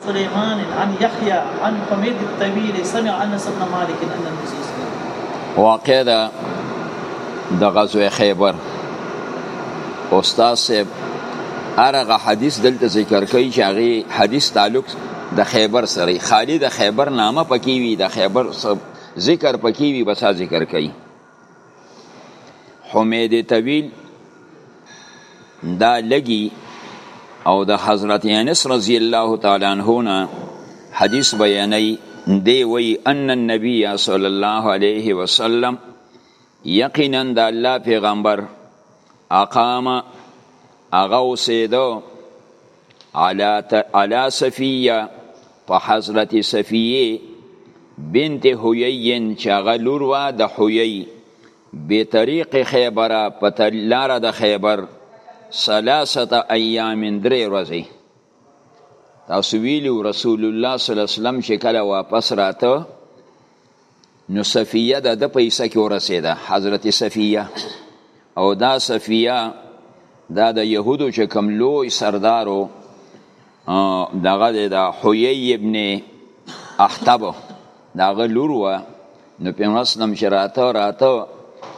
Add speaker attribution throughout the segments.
Speaker 1: سليمان عن يحيى عن حميد الطويل سمع انس بن مالك ان النبي صلى الله عليه وسلم
Speaker 2: واقع ده د غزوه خیبر استاد صاحب ارغه حدیث دلته ذکر کوي چې هغه حدیث تعلق د خیبر سره خالد خیبر نامه پکې وي د خیبر ذکر پکې وي بس ذکر کوي حمید طویل دا لګي او د حضرت انس رضی الله تعالی عنہ نه حدیث بیانوي دی وی ان النبی صلی الله علیه وسلم یقینا د الله پیغمبر اقام اغه اوسېدو علا صفیه په حضرت صفیه بنت حیین چې هغه لور وه د حیی به طریق خیبره په لاره د خیبر ثلاثه ایام درې ورځې تاسو ویلو رسول الله صلی الله علیه وسلم چې کله واپس راته نو صفیه د د پیسه کې ورسېده حضرت صفیه او دا صفیه دا د یهودو چې کوم لوی سردارو دغه د حیی ابن احتب دغه لور و نو پیغمبر اسلام چې راته راته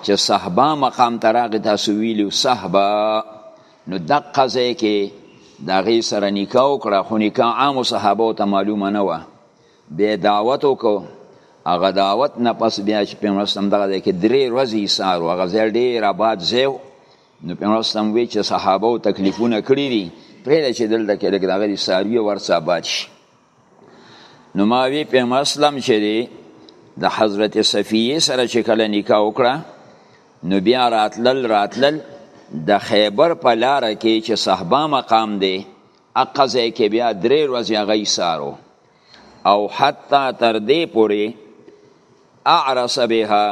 Speaker 2: چې صحبه مقام ته راغی تاسو ویلو صحبه نو دقه ځای کې د هغې سره نکاح وکړه خو نکاح عامو صحابو ته معلومه نه وه بیا یې دعوت وکړو هغه دعوت نه پس بیا چې پیغمبر اسلام دغه ځای کې درې ورځې ایثار و هغه ځای ډېر آباد ځای و نو پیغمبر اسلام وی چې صحابه و تکلیفونه کړي دي پرېږده چې دلته کې لږ دغه څاروي ورڅه آباد شي نو ما وی پیغمبر اسلام چې دی د حضرت صفیه سره چې کله نکاح وکړه نو بیا راتلل راتلل د خیبر په لاره کې چې صحبا مقام دی اقا ځای کې بیا درې ورځې هغه ایثار و او حتی تر دې پورې اعرس بها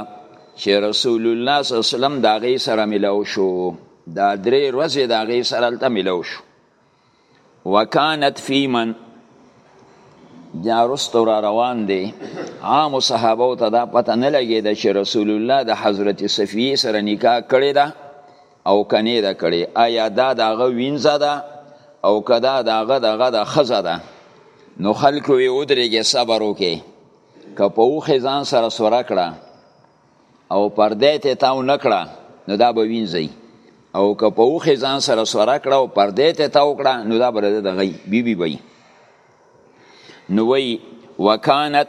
Speaker 2: چې رسول الله صلی الله علیه وسلم دا غي سره ملو شو دا درې ورځې دا غي سره تل ملو شو وکانت فی من دا رستو را روان دی عام صحابه ته دا پته نه لګی چې رسول الله د حضرت صفیه سره نکاح کړی دا او کنه دا کړي آیا دا دغه وینځه ده او کدا دغه دغه د خزه ده نو خلکو یې ودرېږي صبر وکي که په اوخې ځان سره سوره کړه او پردې ته تاو نکړه نو دا به وینځي او که په اوخې ځان سره سوره کړه او پردې ته تاو کړه نو دا به د غي بیبي بي بي. نو وی وکانت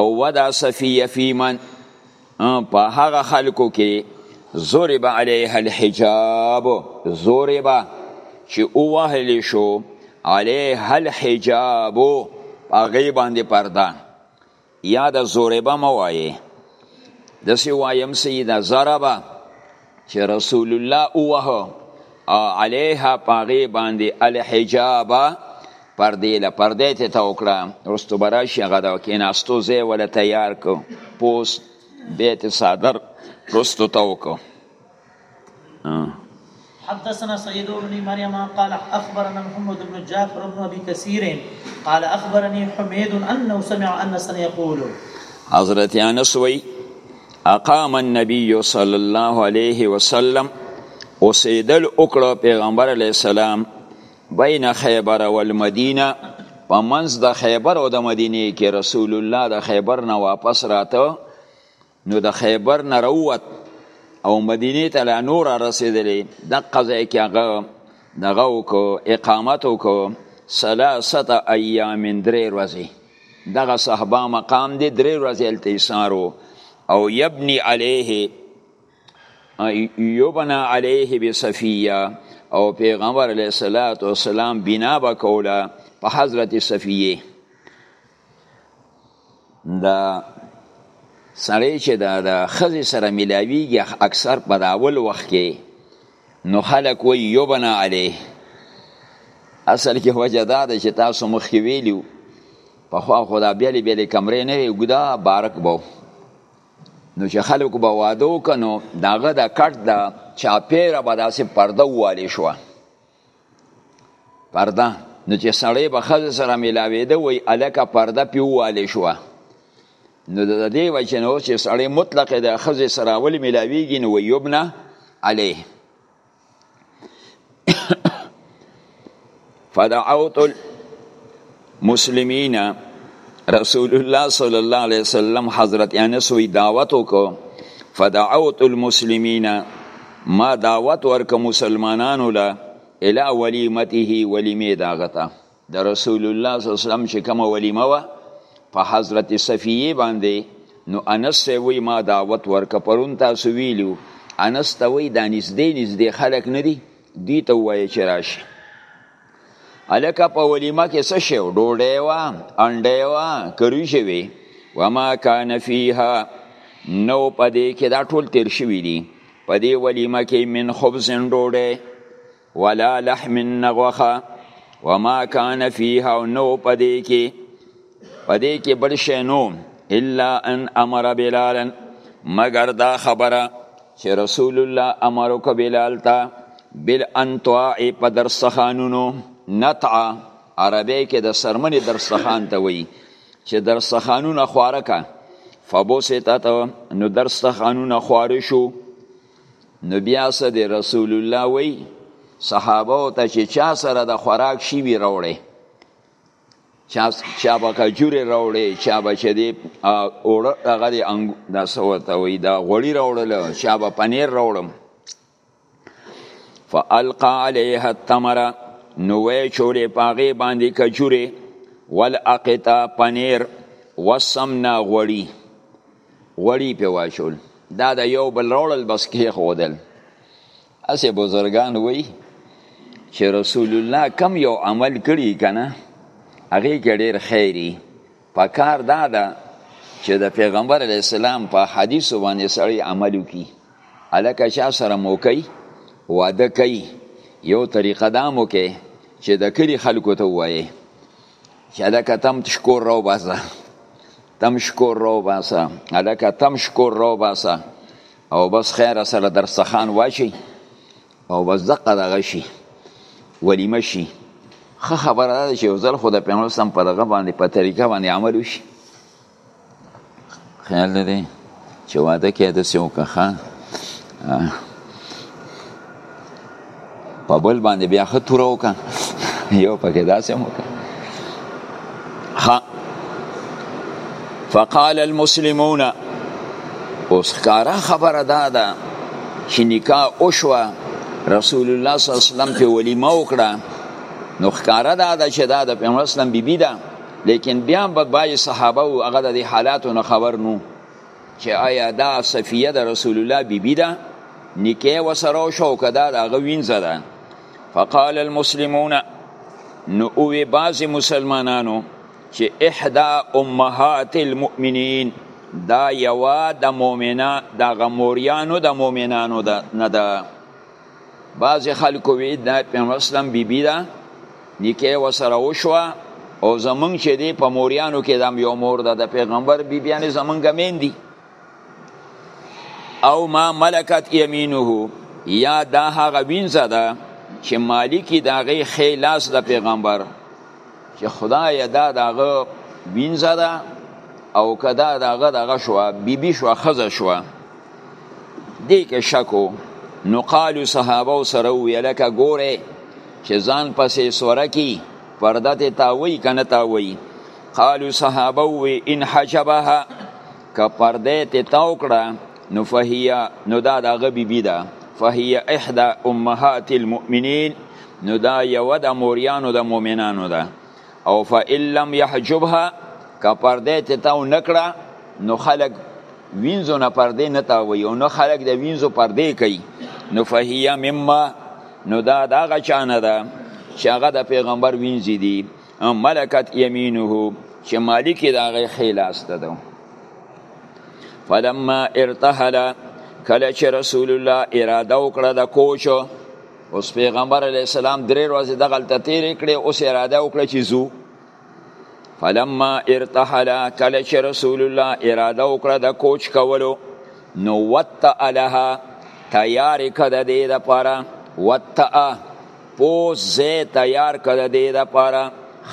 Speaker 2: او ودا صفیه فی من په هغه خلکو کې ضرب علیها الحجاب ضرب چې اوهل شو علیها الحجاب هغه باندې پرده یا د زوربه مه وایې داسې وایم سي د ضربه چې رسول الله اوه او علیها پاغې باندې الحجابه پردې له پردې ته تا وکړه وروسته به راشي هغه د کېناستو ځای وله تیار کړو پوست بیت صادر وروسته تا وکړو
Speaker 1: حدثنا سيد بن مريم قال اخبرنا محمد بن جعفر بن ابي كثير قال اخبرني حميد انه سمع انس يقول
Speaker 2: حضرت انس وی اقام النبي صلى الله عليه وسلم اوسیدل وکړه پیغمبر علی السلام بین خیبر والمدینه په منځ د خیبر او د مدینه کې رسول الله د خیبر نه واپس راته نو د خیبر نه راووت او مدینې ته لا نور رسېدلی دقه ځای کې هغه دغه وکړو اقامت وکړو سلاسته ایام درې ورځې دغه صحبه مقام دی درې ورځې هلته ایسارو او یبني علیه یبنا علیه بصفیه او پیغمبر علیه السلام بنا به کوله په حضرت صفیه دا سړی چې دا د خزې سره ملاویږي اکثر په دا اول وخت کې نو خلک وایي یوبنا علیه اصل کې وجه دا ده چې تاسو مخکې ویلي په خوا خو دا بیلې بیلې کمرې نه وي ګدا بارک به نو چې خلکو به واده وکړو دغه د کټ د چاپیره به داسې پرده ووالې شوه پرده نو چې سړی به ښځې سره میلاوېده وایي هلکه پرده پې ووالې شوه نو د دې وجه نه چې سړی مطلق د ښځې سره ولې میلاویږي نو ویبنه علیه فدعوت مسلمین رسول الله صلی الله علیه وسلم حضرت انس وی دعوت وکړو فدعوت المسلمین ما دعوت ورک مسلمانانو له الی ولیمته ولیمه داغتا د دا رسول الله صلی الله علیه وسلم چې کوم ولیمه و په حضرت صفیه باندې نو انس وی ما دعوت ورک پرون تاسو ویلو انس ته وی د نږدې نږدې خلک نه دي دی ته وایي چې راشي الکه په ولیمه کې څه شی ډوډۍ وه انډۍ وه که وریجې وې وما کان فیها نو په دې کې دا ټول تیر شوي دي په دې ولیمه کې من خبز ډوډۍ ولا لحم نه غوښه وما کان فیها نو په دې کې په دې کې بل شی نو الا ان امر بلال مگر دا خبره چې رسول الله امر وک بلال ته بل انتوا په درسخانونو نتع عربی کې د سرمنې درسخان ته وایي چې درسخانونه خواره کا فبوسطت نو درسخانونه خواره شو نو بیا صد رسول الله وی صحابه ته چې چا سره د خوراک شي وی راوړي چا چا به کجورې راوړې چا به چې دی اوړه هغه دی انګ دا څه ورته وایي دا غوړي راوړله چا به پنیر راوړم فالقا علیها التمره نو وی چولې په هغې باندې کجورې والعقطه پنیر وسمنه غوړي غوړي پې واچول دا د یو بل راوړل بس کېښودل اسې بزرګان وایي چې رسول الله کم یو عمل کړي کنه هغه کې ډیر خیری پکار دا ده چې د پیغمبر علی السلام په حدیث باندې سړی عمل وکړي الکه چا سره موکي واده کوي یو طریقه دا موکي چې د کلی خلکو ته وایي چې الکه تم تشکور راو باسه تم شکور راو باسه الکه تم شکور راو باسه او بس خیر سره درستخان واشي او بس دقه دغه شي ولیمه شي خه خبره ده چې ځل خو د پیغمبر سم په دغه باندې په طریقه باندې عمل وشي خیال لري چې واده کې د سیو کخه په بل باندې بیا ښه توره وکړه یو پکې داسې هم وکړه فقال المسلمون اوس ښکاره خبره دا ده چې نکاح وشوه رسول الله صلی الله علیه وسلم په ولیمه وکړه نو ښکاره دا ده چې دا د پیغمبر اسلام بیبي ده لیکن بیا به بای صحابه او هغه د حالاتو نه خبر نو چې آیا دا صفیه د رسول الله بیبي بی ده نکاح وسره شو که دا د هغه وینځه ده فقال المسلمون نو اوی بعض مسلمانانو چې احدا امهات المؤمنین دا یوا د مؤمنا د غموریانو د مؤمنانو ده نه ده بعضې خلکو وی دا پیغمبر اسلام بی بی ده نکاح وسره وشوه او زمونږ چې دی په موریانو کې دام یو مور ده د پیغمبر بی بیانې زمونږ مین دي او ما ملکت یمینه یا دا هغه وینځه ده چې مالکی د هغې ښی لاس د پیغمبر چې خدای دا د هغه وینځه ده او که دا د هغه دغه شوه بیبي شوه ښځه شوه دې کې شکو نو قالو صحابه سره ویل کا ګوره چې ځان پسې سوره کی پرده ته تاوي کنه تاوي قالو صحابه وی ان حجبها که پرده ته تاو کړه نو فهیا نو دا دغه بیبی ده فهی احدى امهات المؤمنین نو دا یو د موریانو د مؤمنانو ده او فإن لم يحجبها که پرده ته تاو نکړه نو خلق وینځو نه پرده نه تاوي او نه خلق د وینځو پرده کوي نو فهیه مما نو دا دا غچانه ده چې هغه د پیغمبر وینځي دي ملکت یمینه چې مالک دا غي خلاص ده فلما ارتحل کله چې رسول الله اراده وکړه د کوچو اوس پیغمبر علی السلام درې ورځې د غلطه تیرې کړې اوس اراده وکړه چې زو فلما ارتحل کله چې رسول الله اراده وکړه د کوچ کولو نو وطأ لها تیار کده دې د پاره وطأ پوز زه تیار کده دې د پاره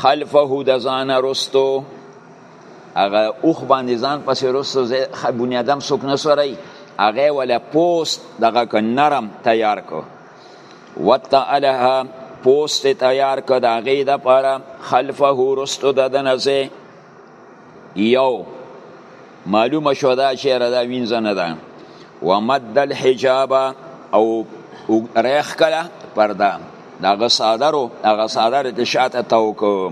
Speaker 2: خلفه د ځان رستو هغه اوخ باندې ځان پسې رسو زه بنیادم څوک نه سوري هغه ولا پوست دغه ک نرم تیار کو وتعالها پوست تیار کو دا غي د پاره خلفه رستو د دنزه یو معلومه شو دا چې را دا وینځ نه ده ومد الحجاب او ریخ کله پرده دا غصادرو دا غصادر د شاته توکو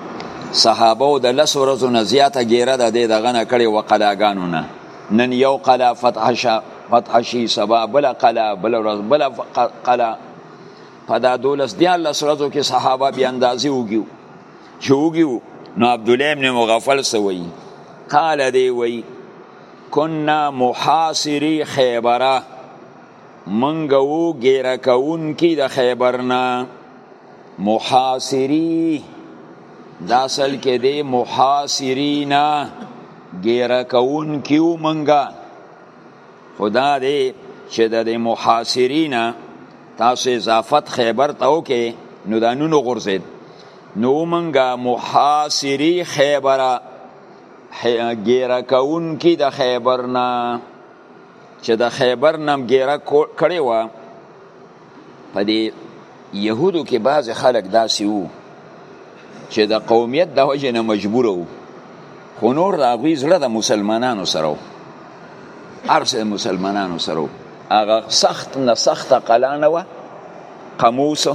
Speaker 2: صحابه د لس ورځو نه زیاته ګیره د دې دغه نه کړې و قلاګانو نه نن یو قلا فتح شا فتح شي سبا بل قلا بل ورځ بل قلا په دا دولس دی الله سرزو کې صحابه بیا اندازې وګیو چې وګیو نو عبد الله ابن مغفل سوي قال دی وی كنا محاصري خيبره منګه وو ګیره کونکی د خیبرنا محاصری دا اصل کې دی محاصرینا ګیره کونکی وو منګه خدا دې چې د محاصرینا تاسو اضافت خیبر ته وکې نو دا نونو غرزید نو منګه محاصری خیبره ګیره کونکی د خیبرنا چې د خیبر نم ګیره کړې و په دې یهودو کې بعض خلک داسې وو چې د قومیت د وجې نه مجبور وو خو نور د هغوی زړه د مسلمانانو سره و هر څه د مسلمانانو سره و هغه سخت نه سخته قلا نه وه قموس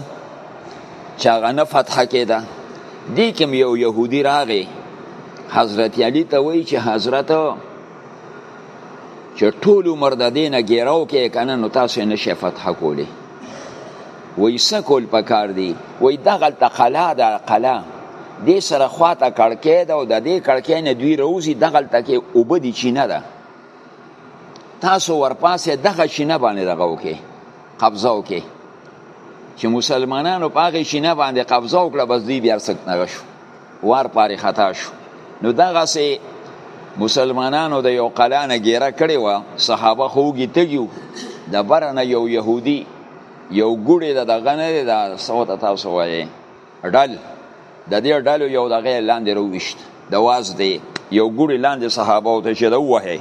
Speaker 2: چې هغه نه فتحه کېده دې کې یو یهودي راغی حضرت علی ته وایي چې حضرت چې ټول عمر د دې نه ګیراو کې کنه نو تاسو نه شي فتح کولی وای سکول پکار دی وای دغه تقلا ده قلا دې سره خواته کړکې ده او د دې کړکې نه دوی روزي دغه تکي وبدي چینه ده تاسو ورپاسه دغه چینه باندې دغه وکي قبضه وکي چې مسلمانانو په هغه چینه باندې قبضه وکړه بس دوی بیا سکت نه شو وار پارې خطا شو نو دغه سه مسلمانانو د یو قلانه ګیره کړې و صحابه خوږي تګیو د برنه یو يهودي یو ګوړې د دغه نه د صوت تاسو وایي ډل د دې ډلو یو دغه لاندې رويشت د واز دی یو ګوړې لاندې صحابه او ته چې دا وایي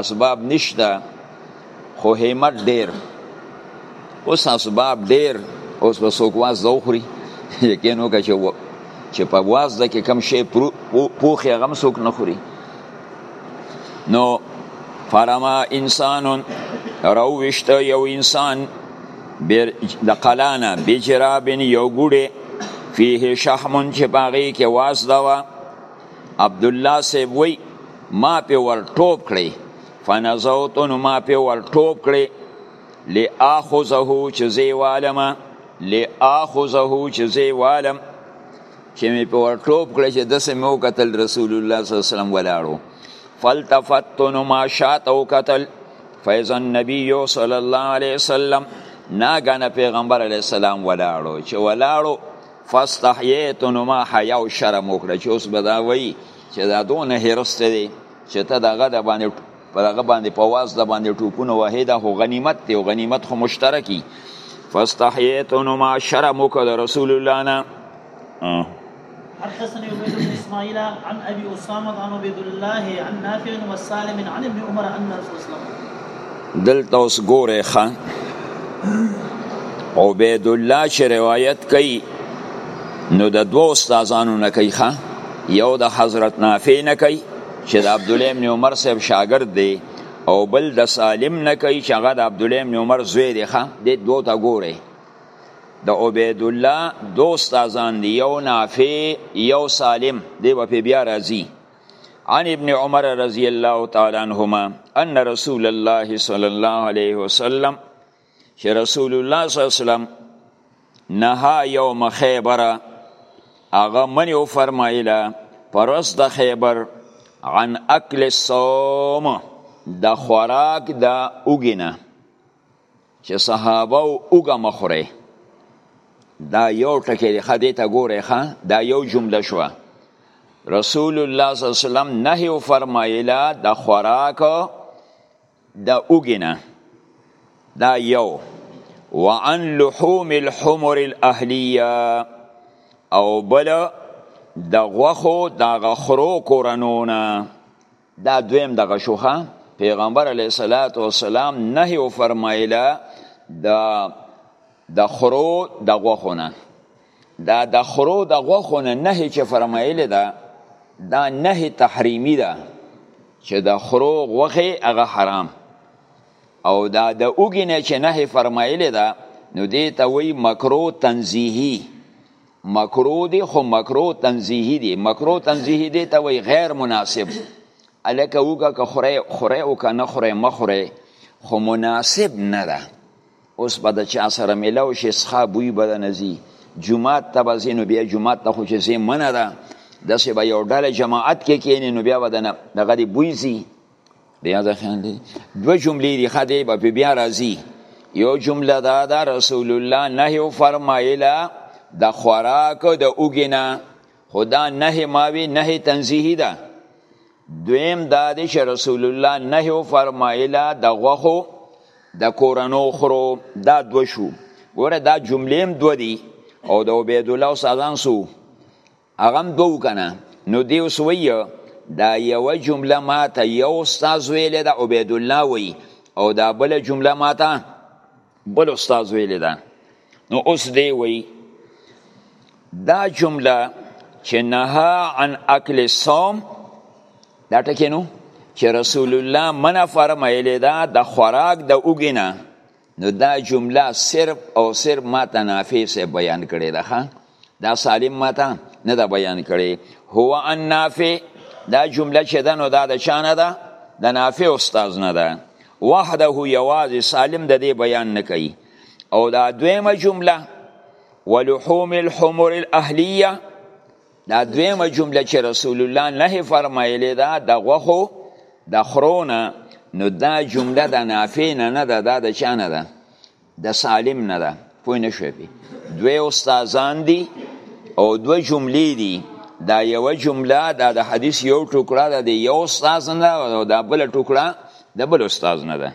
Speaker 2: اسباب نشته خو همت ډیر اوس اسباب ډیر اوس به څوک واز زوخري یقین وکړه چې چې په واز د کې کم شی پوخې غم څوک نه خوري نو فرما انسان راوشته یو انسان د قلانه بجرابن یو ګوډه فيه شحم چې باغې کې واز دا عبد الله صاحب وی ما په ور ټوب کړی فنزوت نو ما په ور ټوب کړی لاخذه چې زی والم لاخذه چې زی والم چې می په ور ټوب کړی چې دسه مو قتل رسول الله صلی الله علیه وسلم ولاړو فالتفت نو ما شات او قتل فیضا نبی صلی الله علیه وسلم ناګانه پیغمبر علیه السلام ولاړو چې ولاړو فاستحییت نو ما حیا او شرم وکړه چې اوس به دا وایي چې دا دونه حرص دی چې ته دغه د باندې په دغه باندې په واز د باندې ټوپونه وهې دا خو غنیمت دی او غنیمت خو مشترکي فاستحییت نو ما شرم وکړه د رسول الله نه
Speaker 1: حدثني عبيد بن اسماعيل عن ابي اسامه عن عبيد الله عن نافع وسالم عن ابن عمر ان رسول الله
Speaker 2: دلته اوس ګوره ښه عبید الله چې روایت کوي نو د دوه استادانو نه کوي ښه یو د حضرت نافع نه کوي چې د عبد الله بن عمر صاحب شاګرد دی او بل د سالم نه کوي چې هغه د عبد الله بن عمر زوی دی ښه د دوه ته ګوره د عبید الله دوه استادان دی یو نافع یو سالم دی په بیا راځي عن ابن عمر رضی الله تعالی عنهما ان رسول الله صلی الله علیه وسلم چې رسول الله صلی الله علیه وسلم نها یوم خیبر هغه منی او فرمایله پرس د خیبر عن اکل الصوم د خوراک د اوګینه چې صحابه او اوګه مخوره دا یو ټکی دی خدای ته ګوره ښه دا یو جمله شو رسول الله صلی الله علیه وسلم نهی او فرمایله د خوراک د اوګینه دا یو وعن لحوم الحمر الاهلیه او بل د غوخو د غخرو کورنونه دا دویم دغه شوخه پیغمبر علیه الصلاۃ والسلام نهي او فرمایله د د خرو د غوخونه دا د خرو د غوخونه نهي چې فرمایله دا دا نهي تحریمی ده چې د خرو غوخه هغه حرام او دا د اوګینه چې نهي فرمایله دا نو دې ته وی مکرو تنزیهی مکرو دی خو مکرو تنزیهی دی مکرو تنزیهی دی ته وی غیر مناسب الکه وګه که خوره خوره او که نه خوره مخوره خو مناسب نه ده اوس به د چا سره ملاو شي څخه بوی به نه ځي جمعات ته به ځي نو بیا جمعات ته خو چې ځي منه ده داسې به یو ډله جماعت کې کینې نو بیا به د دغه بوی ځي بیا د خیال دی دو جملې دی خدای به بیا راځي یو جمله دا دا رسول الله نه یو فرمایله د خوراک د اوګینا خدا نه ماوی نه تنزیهی ده دویم دا دی چې رسول الله نه یو فرمایله د غوخو د کورنو خرو دا دو شو ګوره دا جملې هم دو دی او د عبید الله سازان سو هغه هم دوه کنه نو دی اوس وایي دا یوه جمله ماته یو استاد ویلې ده عبید الله وایي او دا بله جمله ماته بل استاد ویلې ده نو اوس دی وایي دا جمله چې نها عن اکل صوم دا ټکی نو چې رسول الله منع فرمایلی ده د خوراک د اوګې نه نو دا جمله صرف او صرف ما ته نافع سه بیان کړي ده دا سالم ما ته نه دا بیان کړي هو ان نافع دا جمله چې ده نو دا د چانه ده د نافع استاد نه ده وحده یوازې سالم د دې بیان نه کوي او دا دویمه جمله ولحوم الحمر الاهلیه دا دویمه جمله چې رسول الله نه فرمایلی دا د غوښو د خرونه نو دا جمله د نافع نه نه ده دا د چا نه ده د سالم نه ده پوه نه شوی پی دوی استادان دي او دوه جملې دي دا یو جمله دا د حدیث یو ټوکړه ده د یو استاد نه او دا بل ټوکړه د بل استاد نه ده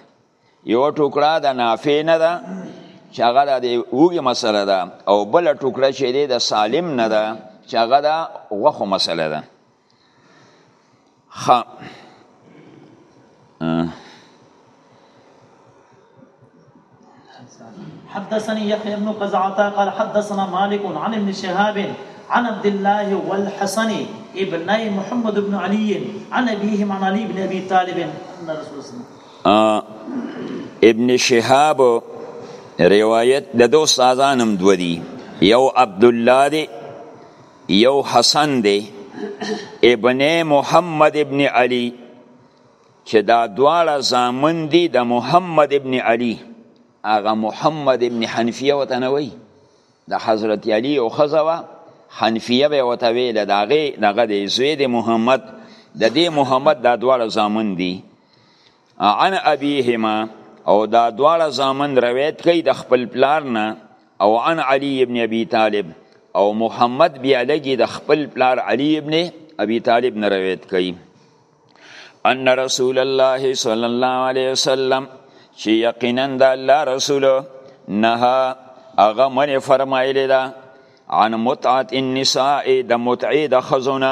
Speaker 2: یو ټوکړه د نافع نه ده چې هغه د اوږې مسله ده او بل ټوکړه چې دی د سالم نه ده چې هغه د غوښو مسله ده خا
Speaker 1: حدثني يحيى بن قزعه قال حدثنا مالك عن ابن شهاب عن عبد الله والحسن ابني محمد بن علي عن أبيهم عن علي بن أبي طالب أن رسول الله
Speaker 2: ابن شهاب روایت د دو استادان هم دو دي یو عبدالله دی یو حسن دی ابن محمد ابن علی چې دا دواړه زامن دي د محمد ابن علی هغه محمد ابن حنفیه وته نه وایي د حضرت علی او ښځه وه حنفیه به ورته ویله د هغې دغه دی زوی دی محمد د دې محمد دا دواړه زامن دي عن ابيهما او دا دواړه زامن روایت کوي د خپل پلار نه او عن علي ابن ابي طالب او محمد بیا لګي د خپل پلار علي ابن ابي طالب نه روایت کوي ان رسول الله صلی الله علیه وسلم چې یقینا د الله رسول نه هغه منې فرمایلی ده عن متعت النساء د متعې د خزونه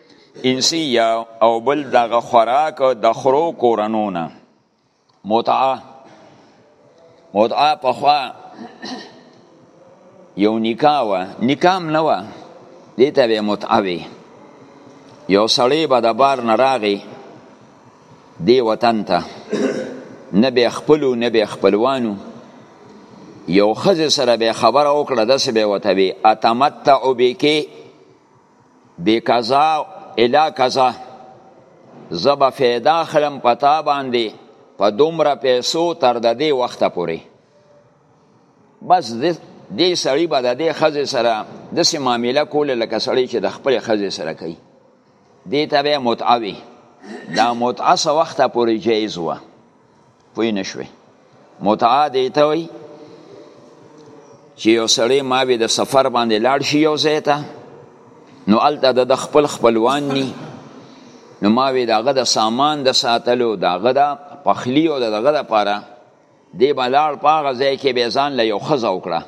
Speaker 2: انسیه او بل دغه خوراک د خرو کورنونه متعه متعه پخوا یو نکاح و نکاح هم نه و دې ته به متعه وي یو سړی به د بار نه راغی دې وطن ته نه به خپلو نه به خپلوانو یو ښځې سره به خبره وکړه داسې به ورته وي اتمتع بکې بی کذا الی کذا زبا فیدا خلم پتا باندې په دومره پیسو تر د دې وخته پورې بس دې سړی به د دې خزې سره داسې معامله کوله لکه سړی چې د خپل خزې سره کوي دې ته به متعه وي دا متعه څه وخته پورې جایز وه پوی نشوي متعه دی ته وي چې یو سړی ما به د سفر باندې لاړ شي یو ځای ته نو هلته د خپل خپلوان ني نو ما به دغه د سامان د ساتلو دغه د پخلی او دغه د پاره دی به لاړ په هغه ځای کې به ځان له یو ښځه وکړه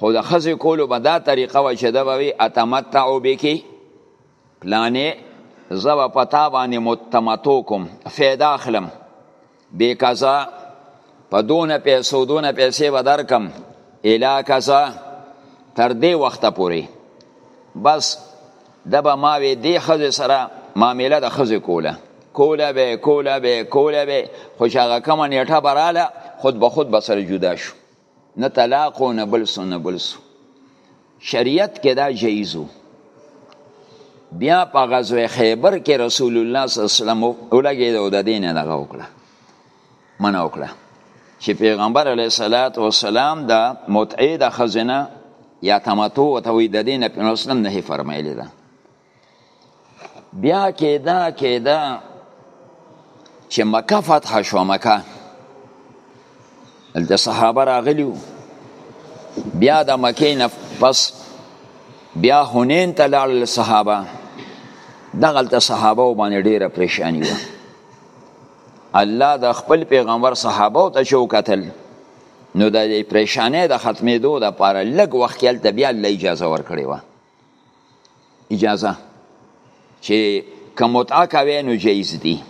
Speaker 2: خو د ښځې کولو به دا طریقه وه چې ده به وي اتمتع او بکې پلانې زه به په تا باندې متمتو کوم فایده اخلم بې کزا په دونه پیسو دونه پیسې به درکم الا کزا تر دې وخته پورې بس د به ما وې دې ښځې سره معامله د ښځې کوله کوله به کوله به کوله به خو چې هغه کومه نیټه به راله خود به خود به سره جدا شو نه طلاق نه بل سو نه بل سو شریعت کې دا جایزو بیا په غزوه خیبر کې رسول الله صلی الله علیه وسلم ولګید او د دین دغه وکړه من وکړه چې پیغمبر علیه الصلاۃ والسلام دا متعه د خزنه یا تمتو ته وی د دین په اسلام نه فرمایلی ده بیا کېدا کېدا چې مکه فتح شو مکه د صحابه راغلیو بیا د مکې نه پس بیا هنین ته لاړل صحابه دغلته صحابه باندې ډیره پریشانی و الله د خپل پیغمبر صحابه ته شو قتل نو د پریشانې د ختمېدو د پاره لږ وخت کې بیا الله اجازه ورکړې و اجازه چې که متعه کوي نو جایز دي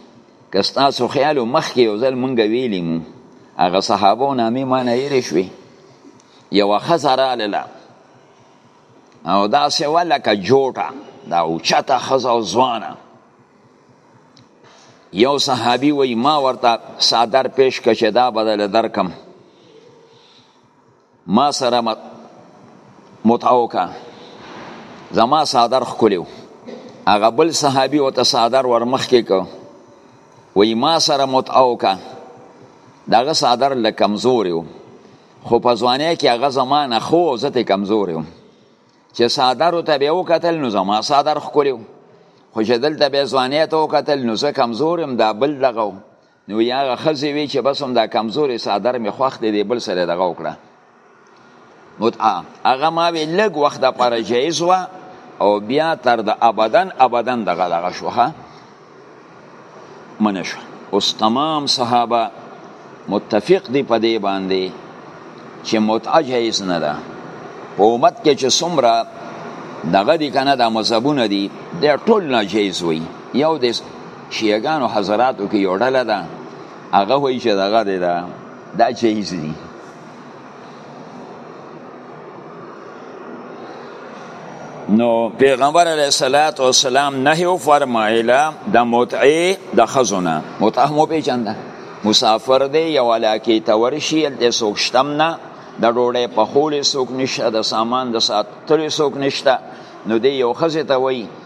Speaker 2: که ستاسو خیال و مخکې یو ځل مونږ ویلي مو هغه صحابه و نامې ما نه هېرې شوې یوه ښځه رالله او داسې وه لکه جوټه دا اوچته ښځه او ځوانه یو صحابي وایي ما ورته څادر پیش کړه چې دا بدله درکم ما سره متعوکا زما صادر خکلیو هغه بل صحابي او ته صادر ورمخ کې کو وای ما سره متعوکا دغه صادر له کمزوري وو خو په ځواني کې هغه زمانه خو زته کمزوري وو چې صادر ته به وکتل نو زما صادر خکلیو خو چې دلته به ځواني ته وکتل نو زه کمزورم دا بل دغه نو یا هغه ښځې وي چې بس همدا کمزورې څادر مې خوښ دی دی بل سره دغه وکړه متعه هغه ما وی لږ وخت لپاره جایز وه او بیا تر د ابدن ابدن دغه دغه شوه منه شو اوس تمام صحابه متفق دی په دې باندې چې متعه جایز نه ده په امت کې چې څومره دغه دي کنه د مذهبونه دي د ټول ناجیز وي یو د شیعه ګانو حضراتو کې یو ډله ده هغه وایي چې دغه دی دا دا جایز دي نو پیغمبر علیه الصلاۃ والسلام نهي او فرمایله د متعه د خزونه متعه مو پیچنده مسافر دی یو علاقه ته ورشي هلته څوک شتم نه د ډوډۍ پخولې څوک نشته د سامان د ساتلو څوک نشته نو دی یو ښځې ته
Speaker 1: وایي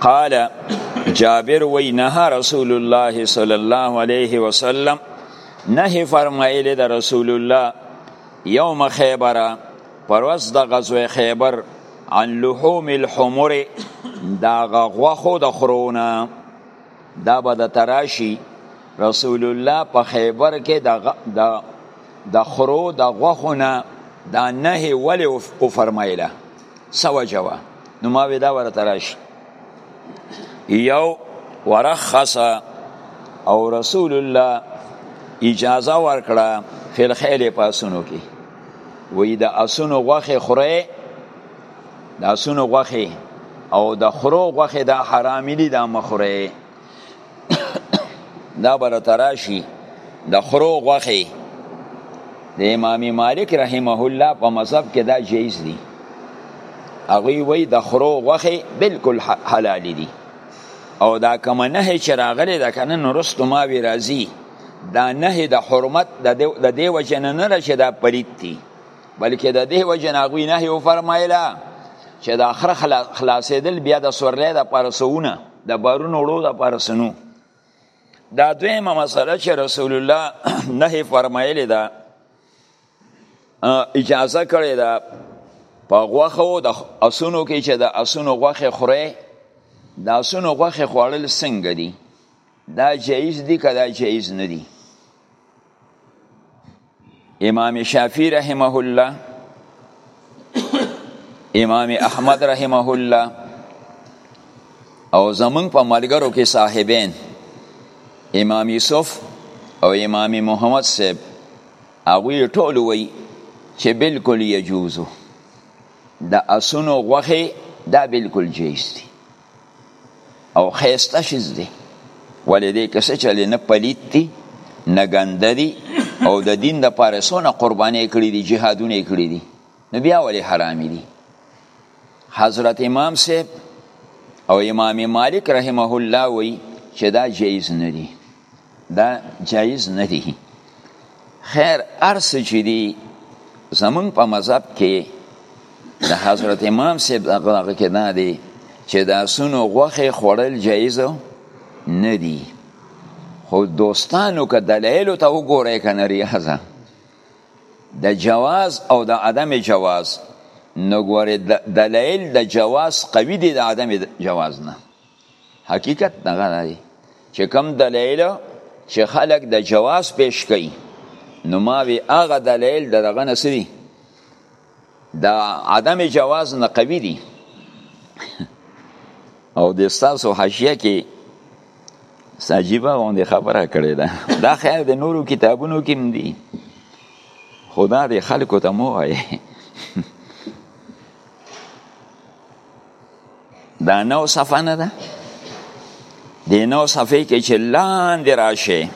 Speaker 1: قال جابر
Speaker 2: وی نه رسول الله صلی الله علیه وسلم نه فرمایلی د رسول الله یوم خیبر پروس د غزوه خیبر عن لحوم الحمر دا غوخو د خرونه دا به د تراشی رسول الله په خیبر کې د د خرو د غوخونه دا نه ولی او فرمایله څه وجه وه نو ما وې دا ورته راشي یو ورخص او رسول الله اجازه ورکړه فل خیل پاسونو کې وې د اسونو غوخه خوره د اسونو غوخه او د خرو غوخه د حرامي دي د مخوره دا بر تراشی د خرو غوخه د امام مالک رحمه الله په مذهب کې دا جایز دي هغه وی د خرو غوخه بالکل حلال دي او دا کوم نه چې راغلی دا کنه نورست ما وی راضی دا نه د حرمت د دی وجه نه نه چې دا پلیت دي بلکې د دی وجه نه غوی نه یو فرمایله چې دا خره خلاصېدل بیا د سورلې د پرسونه د بارونو وړو د پاره سنو دا دویمه مسله چې رسول الله نه فرمایلی ده اجازه کړې ده په غوښو د اسونو کې چې د اسونو غوښې خورې د اسونو غوښې خوړل څنګه دي دا جایز دي که دا جایز نه دي امام شافعی رحمه الله امام احمد رحمه الله او زمون په ملګرو کې صاحبین امام یوسف او امام محمد صاحب هغه ټول وی چې بالکل یجوزو د اسونو غوخه دا بالکل جایز دي او خیسته شیز دی ولی دی کسی چلی نه پلیت دی نه گنده دی او د دین د پاره سونه قربانې کړی دی جهادونه کړی دی نو بیا ولی حرامی دی حضرت امام صاحب او امام مالک رحمه الله وی چې دا جایز نه دی دا جایز نه دی خیر ارس چې دی زمون په مذهب کې د حضرت امام صاحب دغه کې نه دی چې د اسونو غوخه خوړل جایز نه دی خو دوستانو که دلایل ته وګورئ کنه ریاضه د جواز او د عدم جواز نو ګوره دلایل د جواز قوی دي د عدم جواز نه حقیقت دغه دی چې کم دلایل چې خلک د جواز پیش کوي نو ما وی هغه دلایل د دغه نسوي د عدم جواز نه قوي دي او د استاسو حاشیه کې ساجیبه غوندې خبره کړې ده دا خیر د نورو کتابونو کې هم دي خدا دې خلکو ته مو وایي دا نو صفه نه ده د نو صفه کې چې لاندې راشه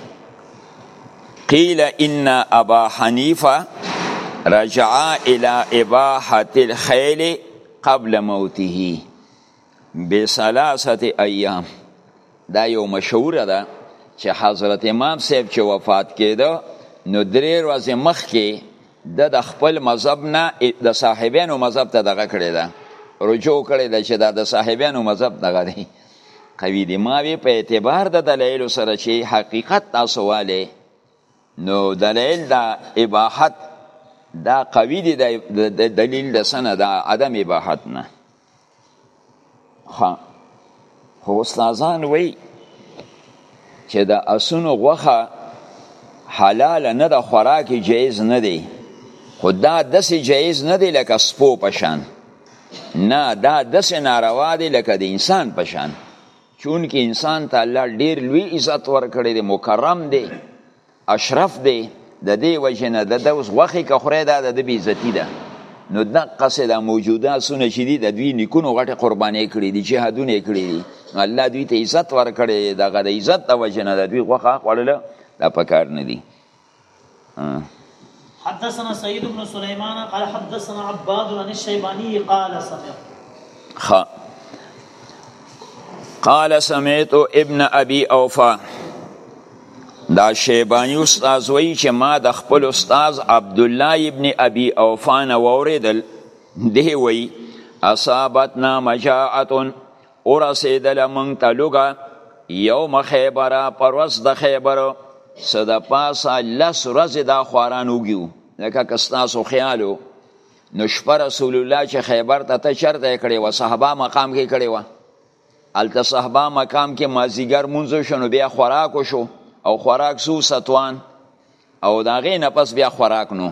Speaker 2: قیل ان ابا حنیفه رجع الى اباحه الخیل قبل موته بثلاثه ایام دا یو مشهوره ده چې حضرت امام صاحب چې وفات کېده نو درې ورځې مخکې د د خپل مذهب نه د صاحبانو مذهب ته دغه کړی ده رجوع کړی ده چې دا د صاحبانو مذهب دغه دی قوي دی ما وی په اعتبار د دلایل سره چې حقیقت تاسو والے نو دلایل دا اباحت دا قوي دی د دلیل د سنه دا عدم اباحت نه ها خو استادان وای چې د اسونو غوخه حلال نه د خوراکي جایز نه دی خو دا داسې جایز نه دی لکه سپو پشان نه دا داسې ناروا دی لکه د انسان پشان چون کې انسان ته الله ډیر لوی عزت ورکړی دی مکرم دی اشرف دی د دې وجه نه د دوس غوخي که خوري دا د بی عزتی ده نو دغه سه د موجوده سونه چې دي د دوی نیکونو غټه قرباني کړې دي جهادونه کړې دي الله دوی ته عزت ورکړي دغه د عزت د وجه نه د دوی غوخه خوړله دا پکار نه دي
Speaker 1: حدثنا سعيد بن سليمان قال حدثنا عباد عن الشيباني قال سمعت
Speaker 2: خ قال سمعت ابن ابي اوفا دا شیبانی استاذ وی چې ما د خپل استاذ عبد الله ابن ابي اوفان اوریدل دی وی اصابتنا مجاعه ورسیدل مونږ ته لوګه یوم خیبر پروس د خیبر صد پاسه لس ورځې دا خواران وګیو لکه که ستاسو خیالو نو شپه رسول الله چې خیبر ته ته چرته کړې وه صحابه مقام کې کړې وه هلته صحابه مقام کې مازیګر مونځ شو نو بیا خوراک وشو او خوراک سو ستوان او دا غې نه پس بیا خوراک نو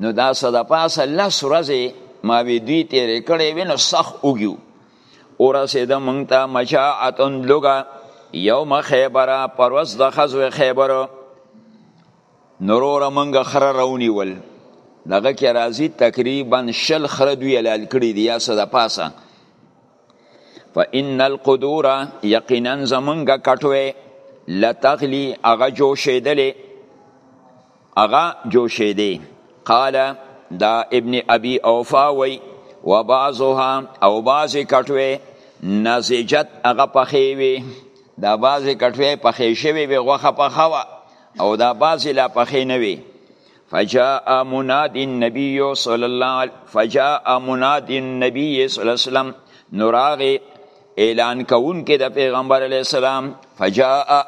Speaker 2: نو دا صدا پاسه لس ورځې ما وی دوی تیرې کړې وې نو سخ اوګیو او رسېده مونږ ته مجاعتن لوګه یوم خیبره پر ورځ د خزو خیبره نوروره مونږ خره رونی ول دغه کې راځي تقریبا شل خره دوی حلال کړي دي یا څه د پاسه فان القدور یقینا زمونږ کټوي لتغلی هغه جوشیدلې هغه جوشیدې قال دا ابن ابي اوفا وی وبعضها او بعض کټوي نزجت هغه پخې وي دا بعض کټوي پخې شوی وي غوخه پخوا او دا بعض لا پخې نه وي فجاء مناد النبی صلی الله علیه فجاء مناد النبی صلی الله علیه وسلم نراغه اعلان کون کې د پیغمبر علی السلام فجاء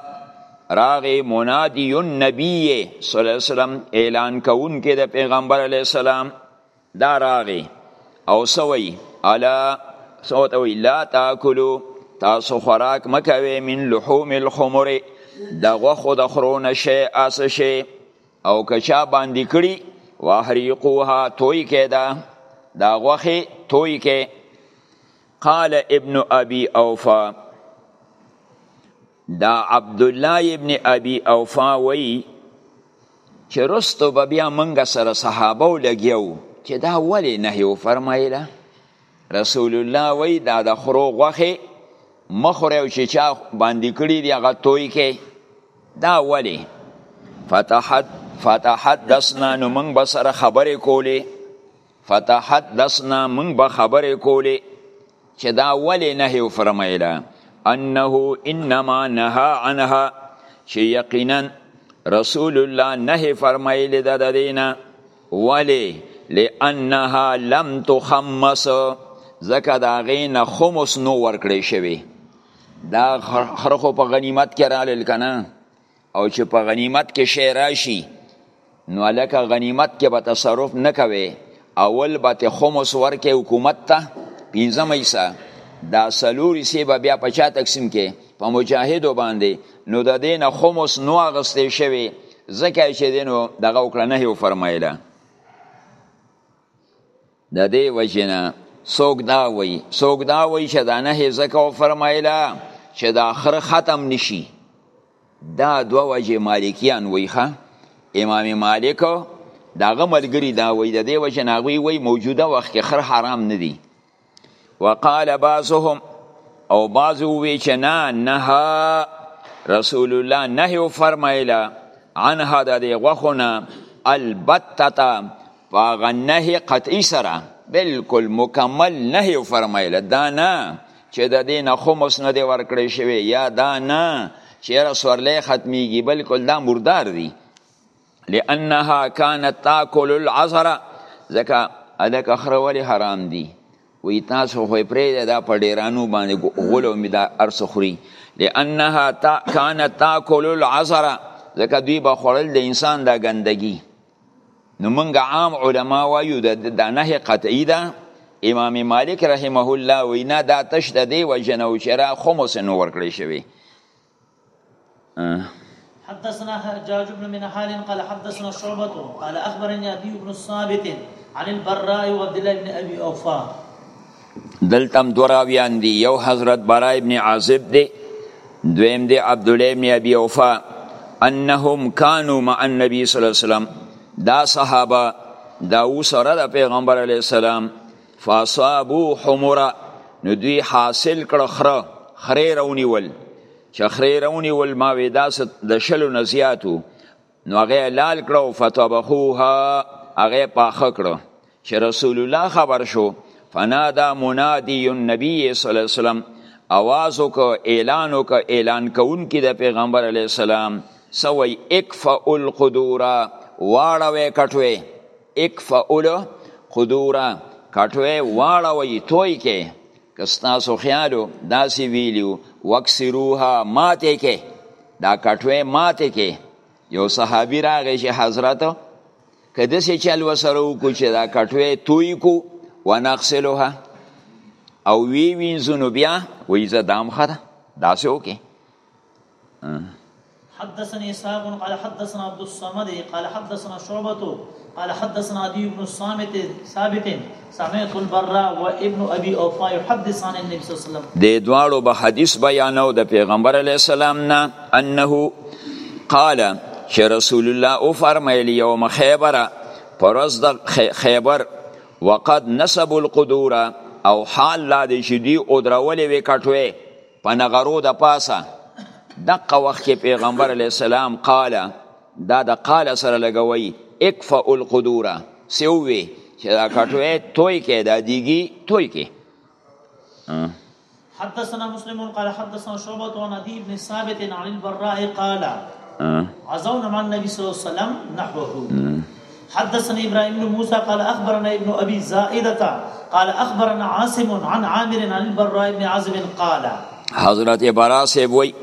Speaker 2: راغه منادی النبی صلی الله علیه وسلم اعلان کون کې د پیغمبر علی السلام دا راغه او سوی الا سوت او لا تاکلوا تاسو خوراک مکوي من لحوم الخمر دغه خود خرونه شي اس شي او که چا باندې کړي واحرقوها توي کې دا دا غوخه توي کې قال ابن ابي اوفا دا عبد الله ابن ابي اوفا وی چې رستو به بیا منګه سره صحابه لګیو چې دا ولی نه یو فرمایله رسول الله وی دا د خرو غوخه مخوره او چې چا باندې کړی دی هغه توي کې دا ولی فتحت فتحدثنا نو موږ به سره خبرې کولې فتحدثنا موږ به خبرې کولې چې دا ولی نه یو فرمایله انه انما نهى عنها چې یقینا رسول الله نه فرمایلی د دینه ولی لانها لم تخمس زکه دا غین خمس نو ورکړی شوی دا خرخو په غنیمت کې رالل کنه او چې په غنیمت کې شی راشي نو الکه غنیمت کې به تصرف نه کوي اول به ته خمس ورکې حکومت ته پنځم ایسا دا سلوري سی به بیا په چا تقسیم کې په مجاهدو باندې نو د دین خمس نو اغستې شوی ځکه چې دینو دغه وکړه نه یو فرمایله د دې وجنه څوک دا وای څوک دا وای چې دا نه ځکه او فرمایله چې دا اخر ختم نشي دا دوه وجه مالکیان وای ښه امام مالک داغه ملګری دا وای د دې وجنه وای موجوده وخت کې خر حرام نه دی وقال بعضهم او بعض وی چې نه نه رسول الله نهي فرمایله عنها د دې غوښونه البتتا فاغ نهي قطعي سره بالکل مکمل نهي فرمایله دا نه چې د دې نه خمس نه دی ورکړی شوی یا دا نه چې را سورلې ختميږي بالکل دا مردار دي لانها كانت تاكل العذر ځکه ادک اخره ولی حرام دی وی تاسو خو پرې دا په ډیرانو باندې غولو می دا ارس خوري لانها تا كانت تاكل العذر ځکه دوی به خوړل د انسان دا ګندګي نو موږ عام علما وایو د نه قطعی ده امام مالک رحمه الله وینا دا تش د دی وجنه او چرا خمس نو ورکړی شوی
Speaker 1: حدثنا حجاج بن منحال قال حدثنا شعبة قال أخبرني أبي بن الصابت عن البراء وعبد الله بن أبي أوفا
Speaker 2: دلتم دو راویان دی یو حضرت براء بن عازب دی دویم دی عبد الله بن ابي اوفا انهم كانوا مع النبي صلی الله علیه وسلم دا صحابه دا وسره د پیغمبر علیه السلام فاصابو حمره نو دوی حاصل کړ خره خره رونی ول چې خره رونی ول ما وې داس د شلو نه زیاتو نو هغه لال کړو فتبخوها هغه پاخه کړو چې رسول الله خبر شو فنادا منادی النبی صلی الله علیه وسلم आवाज وکړه اعلان وکړه اعلان کون کې د پیغمبر علی السلام سوی اکفا القدورا واړوي کټوي اکفعل قدورا کټوی واړوي توي کې کستاسو خیالو داسې ویلیو وکسروها ماته کې دا کټوی ماته کې یو صحابي راغی چې حضرت کده سې چل وسره وکړو چې دا کټوی توي کو ونغسلها او وی وینځو نو بیا وی زه دام خره داسې وکې
Speaker 1: حدثني اسحاق قال حدثنا عبد الصمد قال حدثنا شعبة قال حدثنا عدي بن الصامت ثابت سمعت البراء وابن ابي اوفا يحدث عن النبي صلى الله عليه وسلم
Speaker 2: د دواړو به حدیث بیانو د پیغمبر علی السلام نه انه قال چې رسول الله او فرمایلی یوم خیبره پرز د خیبر وقد نسب القدور او حال لا دی چې دی او درولې وکټوي په نغرو د پاسه دقه وخت کې پیغمبر علی السلام قال دا د قال سره لګوي اکفا القدور سوي چې دا کټوي توي کې دا دیږي توي کې
Speaker 1: حدثنا مسلم قال حدثنا شعبة عن ابي بن ثابت عن البراء قال عزونا مع النبي صلى الله عليه وسلم نحوه حدثنا ابراهيم بن موسى قال اخبرنا ابن ابي زائده قال اخبرنا عاصم عن عامر عن البراء بن عازب قال
Speaker 2: حضرت براء سيبوي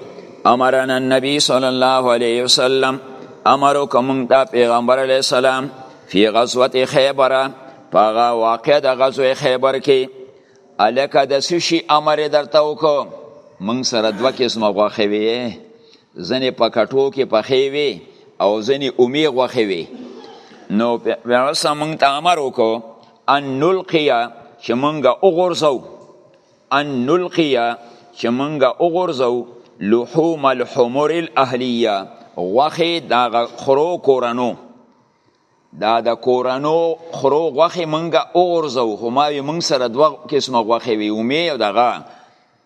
Speaker 2: امرنا النبي صلى الله عليه وسلم امركم دا پیغمبر علیہ السلام فی غزوت خیبر پاغه واقع د غزوه خیبر کې الکه د سشي امر درته وکړو من سره دوه قسمه غوښه وی ځنې په کټو کې پخې وي او ځنې اومې غوښې وي نو پیغمبر صلی موږ ته امر وکړو ان نلقیا چې موږ وغورځو ان نلقیا چې موږ وغورځو لحوم الحمر الاهلیه غوښې دغه خرو کورنو دا د کورنو خرو غوښې موږ وغورځو خو ما وي موږ سره دوه قسمه غوښې وي اومې او دغه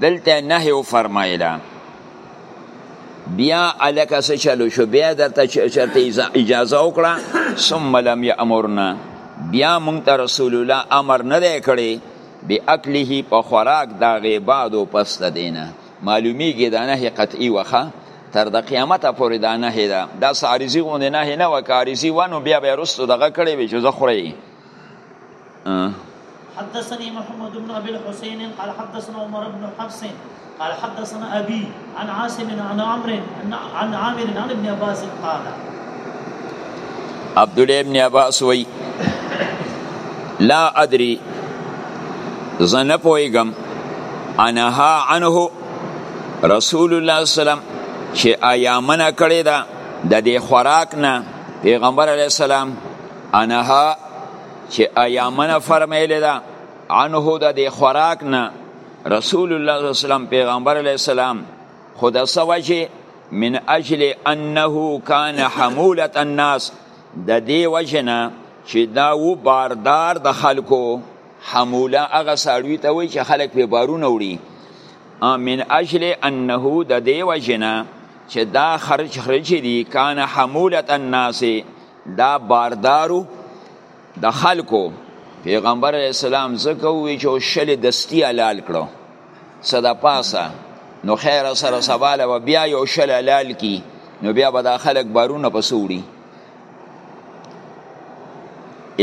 Speaker 2: دلته نهی وفرمایله بیا الکه څه چلو شو بیا درته چرته اجازه وکړه ثم لم یامرنا بیا مونږ ته رسول الله امر نه دی کړی بی اکله په خوراک دا غیبادو پس دینه معلومیږي دا نه قطعی وخه تر د قیامت پورې دا نه ده دا ساریزی غونه نه نه وکاریزی ونه بیا به رسو دغه کړی وی چې زه خوري
Speaker 1: حدثني محمد بن ابي الحسين قال حدثنا عمر بن حفص قال حدثنا ابي عن عاصم عن عمرو عن عامر عن ابن عباس قال
Speaker 2: عبد الله بن عباس وي لا ادري زنه پويګم انها عنه رسول الله سلام چې آیا منع کړی دا د دې خوراک نه پیغمبر علی السلام انها چې ایامنه فرمایلی ده عنه د دې خوراک نه رسول الله صلی الله علیه وسلم پیغمبر علیه السلام خود سوجه من اجل انه کان حمولت الناس د دې وجنه چې دا و باردار د خلکو حموله هغه ساروی ته وای چې خلک په بارونه وړي من اجل انه د دې وجنه چې دا خرج خرج دي کان حمولت الناس دا باردارو د خلکو پیغمبر علیه السلام ځکه ووی چې شل دستی حلال کړو څه د پاسه نو خیر سره سباله و بیا یو شل حلال کی نو بیا به دا خلک بارونه پس وړي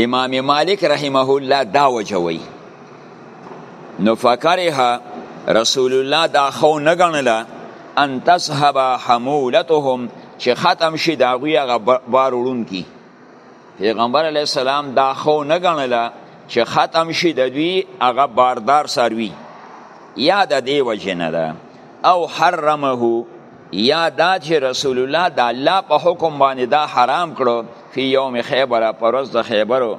Speaker 2: امام مالک رحمه الله دا وجوي نو فکره رسول الله دا خو نه غنله ان تذهب حمولتهم چې ختم شي د هغوی هغه بار وړونکي پیغمبر علیه السلام دا خو نه ګڼله چې ختم شي د دوی هغه باردار ساروي یا د دې وجې نه ده او حرمه یا دا چې رسول الله د الله په حکم باندې دا حرام کړو فی یوم خیبر پر ورځ د
Speaker 1: خیبرو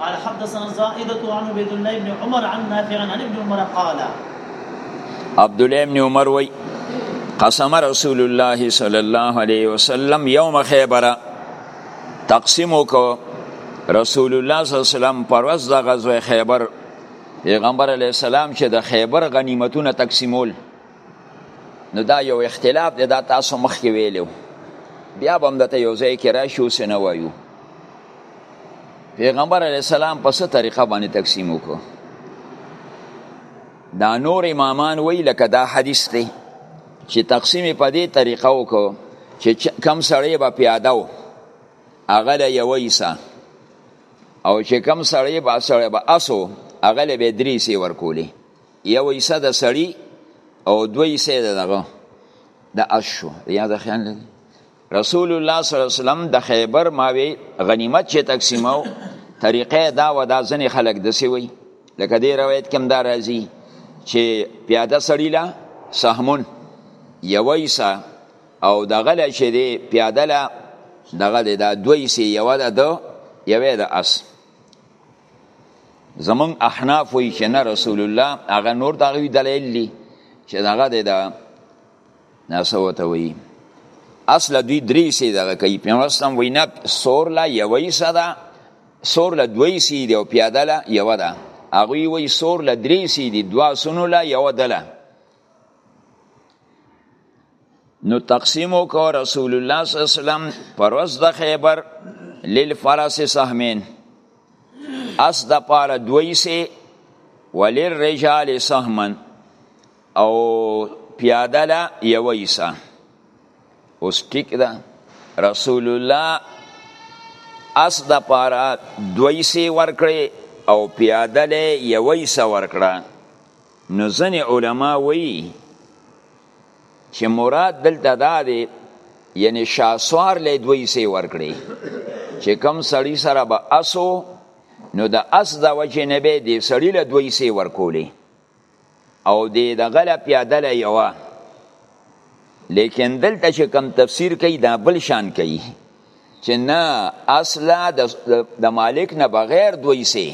Speaker 1: قال حدثنا زائدة عن عبيد الله بن عمر عن نافع عن ابن عمر قال
Speaker 2: عبد الله بن عمر وي قسم رسول الله صلى الله عليه وسلم يوم خيبر تقسیم وکړو رسول الله صلی الله علیه وسلم پر ورځ د غزوه خیبر پیغمبر علیه السلام چې د خیبر غنیمتونه تقسیمول نو دا یو اختلاف دی دا تاسو مخکې ویلو بیا به هم دته یو ځای کې راشي اوس نه وایو پیغمبر علی السلام په څه طریقه باندې تقسیم وکړو دا نور امامان وی لکه دا حدیث دی چې تقسیم په دې طریقه وکړو چې کم سړی به پیاده و هغه له یوه حصه او چې کم سړی به سړی به اسو هغه له به درې حصې ورکولې یو حصه د سړی او دوه حصه د دغه د اشو یا د خیال لري رسول الله صلی الله علیه وسلم د خیبر ماوی غنیمت چې تقسیمو طریقې دا و دا ځنې خلک د سی وي لکه دې روایت کې دا راځي چې پیاده سړی لا سهمون یو حصه او دغه له چې دی پیاده له دغه د دوی سی یو د یوې د اس زمون احناف وی چې نه رسول الله هغه نور دغه دلیل دی چې دغه د ناسو ته وی اصل دوی درې سي دغه کوي پیغمبر اسلام وی نه سور لا یوې صدا سور لا دوی سي دی او پیاده لا یو ده هغه وی سور لا درې سي دی دوا سونو لا یو ده نو تقسیم وکړ رسول الله صلی الله علیه وسلم پر ورځ د خیبر للفرس سهمین اس د پاره دوی سه ولر رجال سهمن او پیاده لا یو ایسا اوس ټیک ده رسول الله اس د پاره دوی سه ورکړي او پیاده له یو ایسا ورکړه نو ځنې علما وایي چې مراد دلته دا دی یعنی شاسوار له دوی سي ورکړي چې کم سړی سره به اسو نو د اس د وجه نه به د سړی له دوی سي ورکولي او د دغه له پیاده له یوه لیکن دلته چې کم تفسیر کوي دا بل شان کوي چې نه اصلا د مالک نه بغیر دوی سي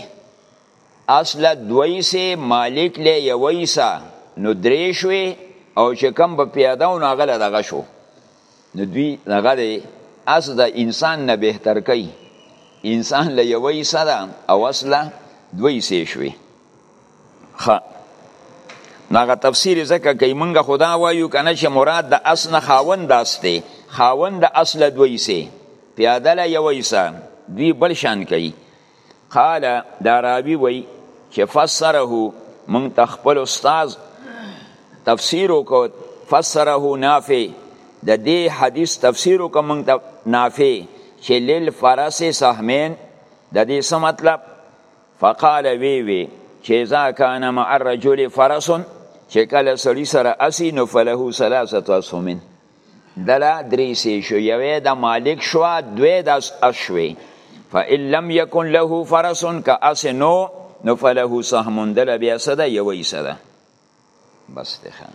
Speaker 2: اصله دوه حصې مالک له یوه حصه نو درې شوې او چې کم به پیاده و نو هغه له دغه شو نو دوی دغه دی اس د انسان نه بهتر کوي انسان له یوه حصه ده او اصله دوه حصې شوې ښه نو هغه تفسیر ځکه کوي موږ خدا وایو که نه چې مراد د اس نه خاوند د اس دی خاوند د اصله دوه حصې پیاده له یوه حصه دوی بل شان کوي قال دا راوی وی چې فسره مونږ ته خپل استاد تفسیر وکړ فسره نافع د دې حدیث تفسیر وکړ مونږ ته نافع چې لیل فرس سهمین د دې څه مطلب فقال وی وی چې اذا كان مع الرجل فرس چې کله سړی سره اسی نو فله ثلاثه اسهمین دلا درې سې شو یوې د مالک شو دوی د اشوي فإن لم يكن له فرس كأسنو نو فله سهم دل بیا صدا یو صدا بس ده خان